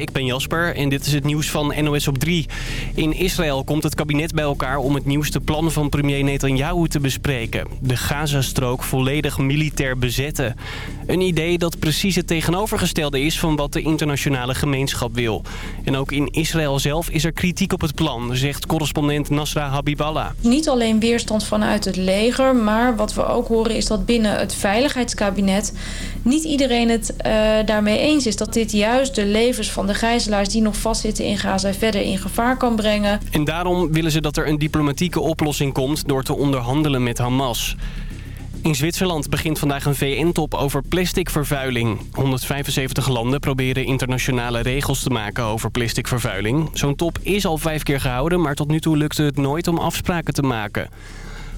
Ik ben Jasper en dit is het nieuws van NOS op 3. In Israël komt het kabinet bij elkaar om het nieuwste plan van premier Netanyahu te bespreken. De Gazastrook volledig militair bezetten. Een idee dat precies het tegenovergestelde is van wat de internationale gemeenschap wil. En ook in Israël zelf is er kritiek op het plan, zegt correspondent Nasra Habiballah. Niet alleen weerstand vanuit het leger, maar wat we ook horen is dat binnen het veiligheidskabinet niet iedereen het uh, daarmee eens is. Dat dit juist de levens van de gijzelaars die nog vastzitten in Gaza verder in gevaar kan brengen. En daarom willen ze dat er een diplomatieke oplossing komt door te onderhandelen met Hamas. In Zwitserland begint vandaag een VN-top over plasticvervuiling. 175 landen proberen internationale regels te maken over plasticvervuiling. Zo'n top is al vijf keer gehouden, maar tot nu toe lukte het nooit om afspraken te maken.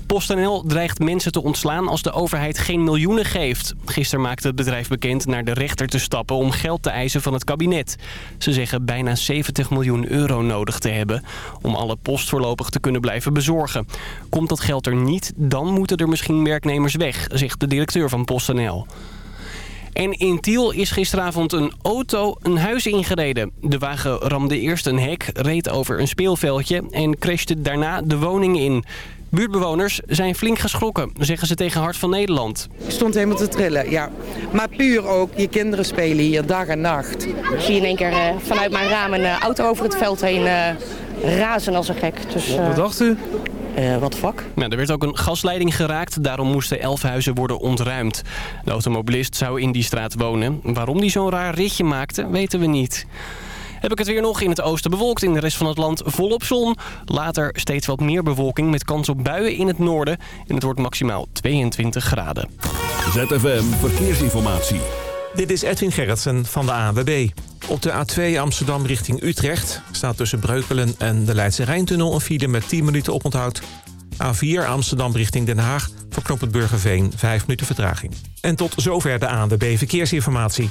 PostNL dreigt mensen te ontslaan als de overheid geen miljoenen geeft. Gisteren maakte het bedrijf bekend naar de rechter te stappen om geld te eisen van het kabinet. Ze zeggen bijna 70 miljoen euro nodig te hebben om alle post voorlopig te kunnen blijven bezorgen. Komt dat geld er niet, dan moeten er misschien werknemers weg, zegt de directeur van PostNL. En in Tiel is gisteravond een auto een huis ingereden. De wagen ramde eerst een hek, reed over een speelveldje en crashte daarna de woning in. Buurtbewoners zijn flink geschrokken, zeggen ze tegen Hart van Nederland. Ik stond helemaal te trillen, ja. Maar puur ook, je kinderen spelen hier dag en nacht. Ik zie in één keer uh, vanuit mijn raam een uh, auto over het veld heen uh, razen als een gek. Dus, Wat dacht u? Uh, wat vak. Nou, er werd ook een gasleiding geraakt. Daarom moesten elf huizen worden ontruimd. De automobilist zou in die straat wonen. Waarom die zo'n raar ritje maakte, weten we niet. Heb ik het weer nog in het oosten bewolkt. In de rest van het land volop zon. Later steeds wat meer bewolking met kans op buien in het noorden. En het wordt maximaal 22 graden. ZFM Verkeersinformatie. Dit is Edwin Gerritsen van de ANWB. Op de A2 Amsterdam richting Utrecht staat tussen Breukelen en de Leidse Rijntunnel een file met 10 minuten oponthoud. A4 Amsterdam richting Den Haag voor knooppunt Burgerveen 5 minuten vertraging. En tot zover de ANWB Verkeersinformatie.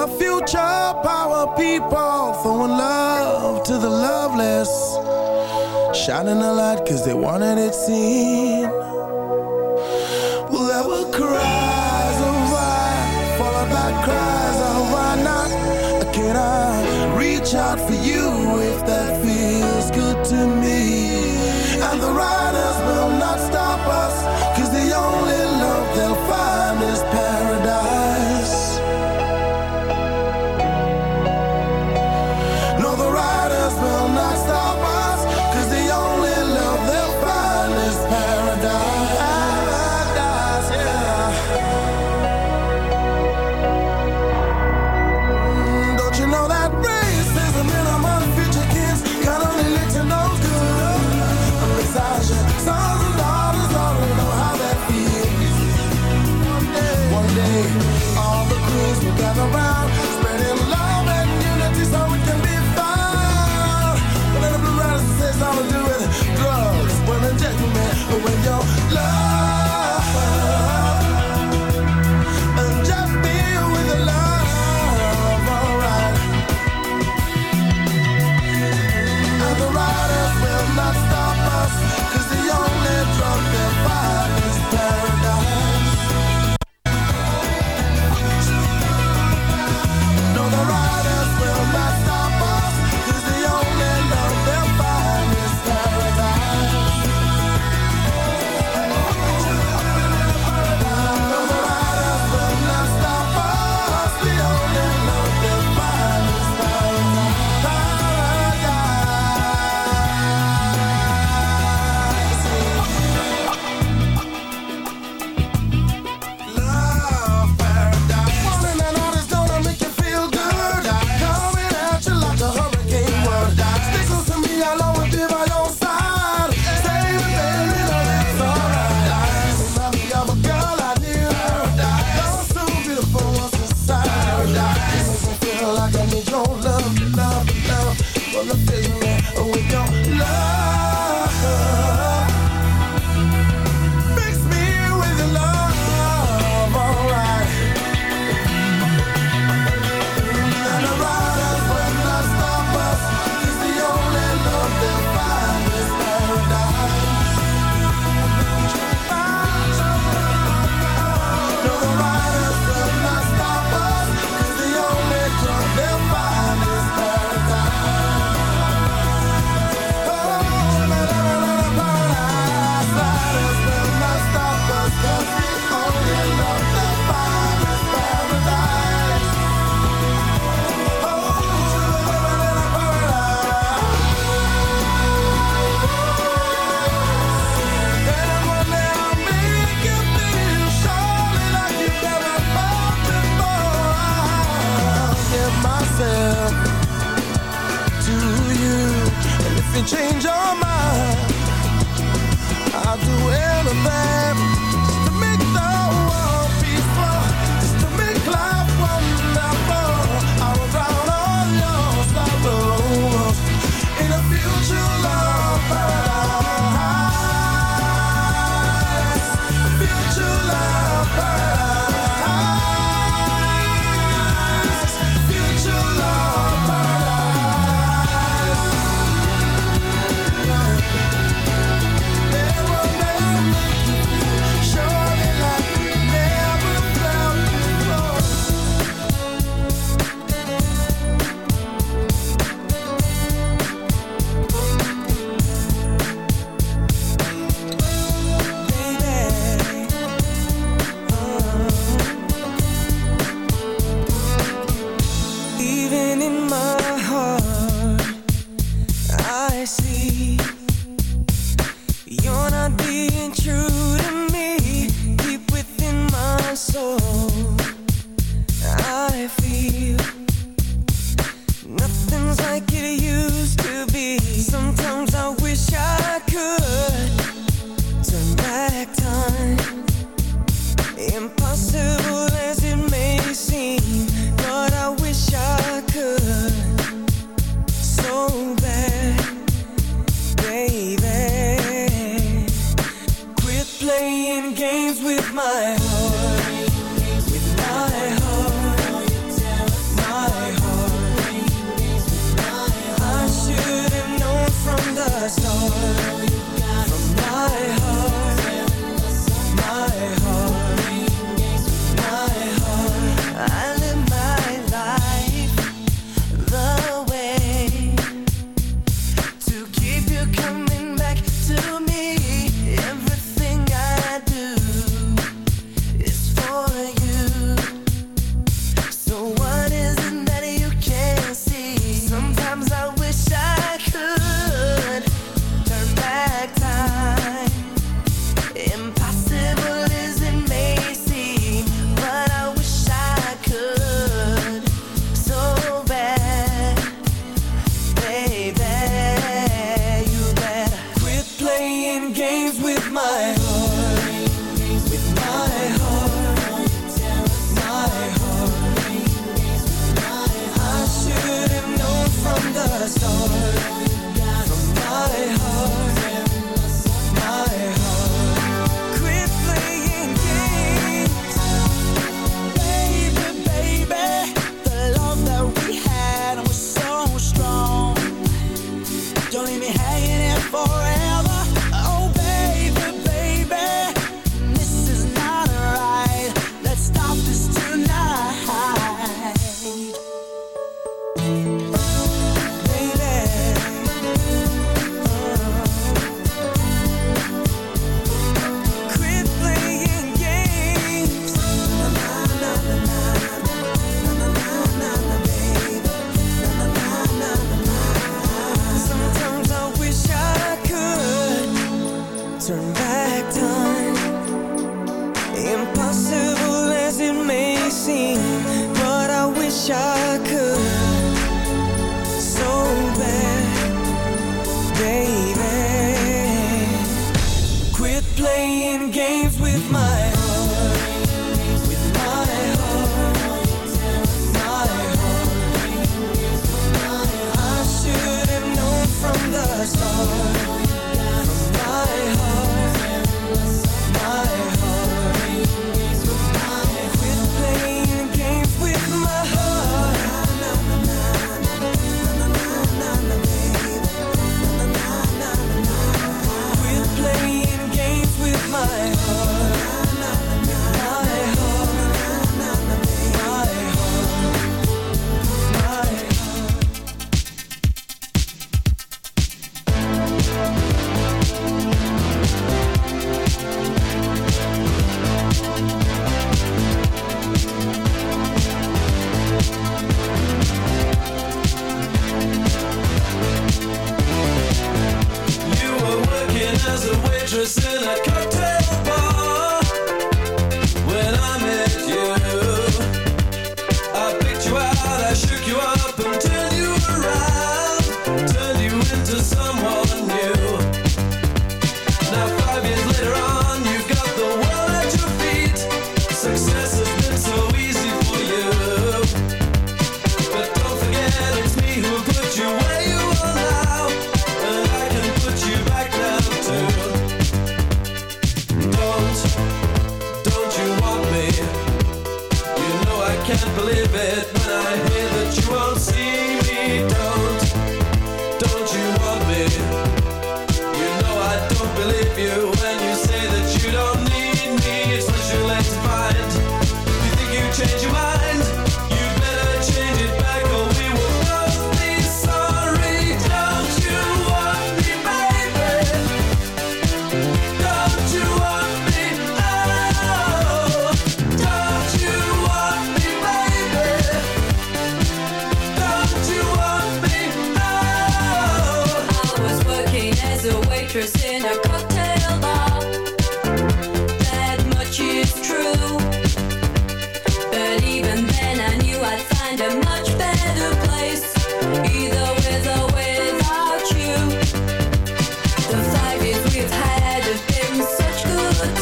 Our future power people. Throwing love to the loveless. Shining a light cause they wanted it seen. Will ever cries of why Followed by cries of why not Can I reach out for you if that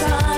time.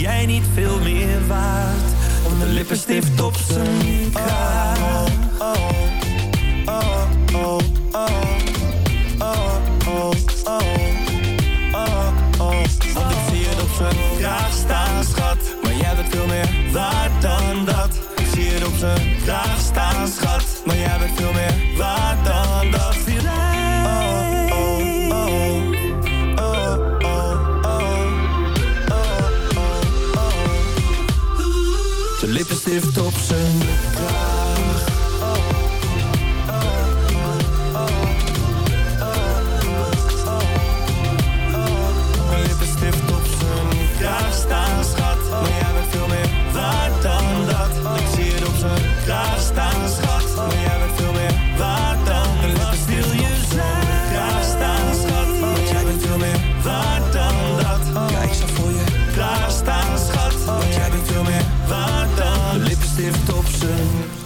Jij niet veel meer waard? Om de lippenstift op zijn kraag. stift tops.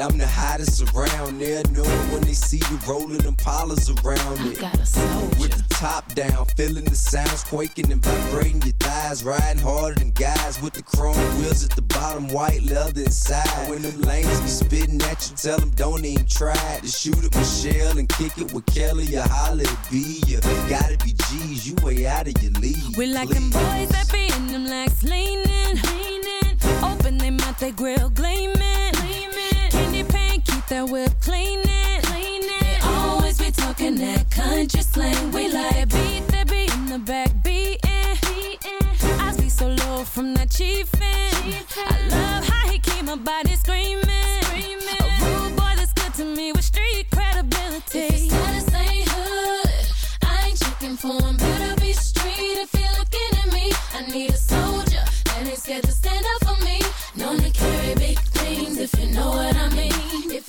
I'm the hottest around there. Know when they see you rolling them polars around it. With the top down, feeling the sounds quaking and vibrating your thighs. Riding harder than guys with the chrome wheels at the bottom, white leather inside. When them lanes be spitting at you, tell them don't even try to shoot at Michelle and kick it with Kelly or Holly B. You gotta be G's, you way out of your league. We like them boys that be in them legs leaning, leaning. Open their mouth, they grill gleaming. That whip cleaning. They always be talking that country slang. We like beat that be in the back beating. I be so low from that chiefin'. I love how he keep my body screaming. A rude boy that's good to me with street credibility. If status ain't hood, I ain't checking for him. Better be street if you're looking at me. I need a soldier that ain't scared to stand up for me. Known to carry big things if you know what I mean. If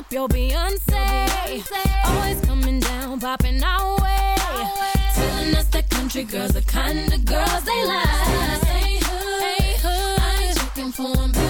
up your Beyonce. Always coming down, popping our way. Telling us that country girls the kind of girls they like. Ain't hood, I ain't checking for 'em.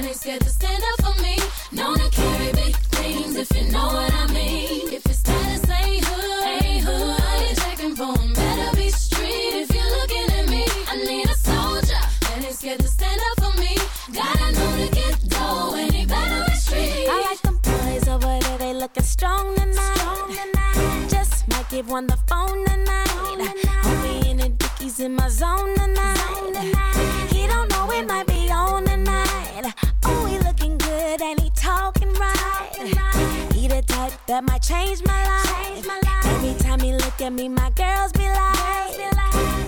I ain't scared to stand up for me. Know to carry big things if you know what I mean. If it's status, ain't hood, ain't hood. I ain't checking for them. Better be street if you're looking at me. I need a soldier that ain't scared to stand up for me. Gotta know to get dough and he better be street. I like them boys over there, they looking strong tonight. Strong tonight. Just might give one the phone tonight. Phone tonight. Homie in the in my zone tonight. Zone tonight. He don't know it might be on tonight. Type that might change my life. Every time he look at me, my girls be like,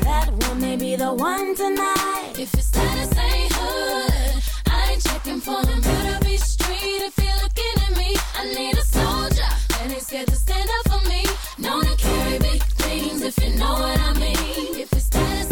that one may be the one tonight. If your status ain't hood, I ain't checking for him. Better be street if you're looking at me. I need a soldier, and he's scared to stand up for me. Known to carry big things if you know what I mean. If your status